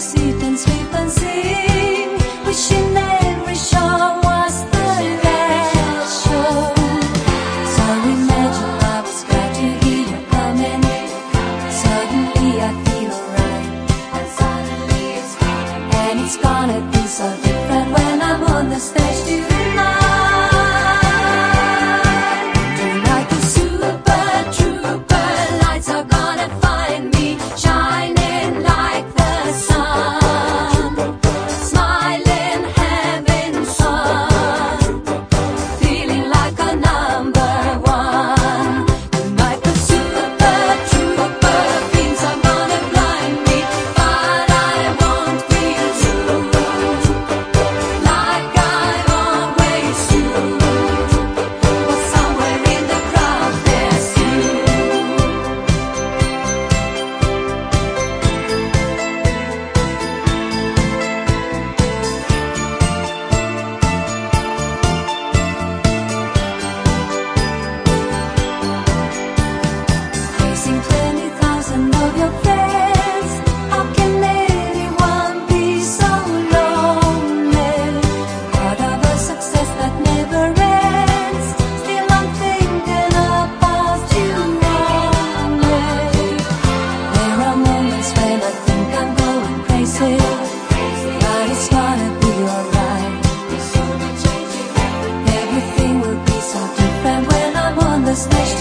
sit and sleep and sing, wishing every show was the last show. So imagine I was glad to hear you coming. Suddenly I feel alright, and it's gonna be so. nas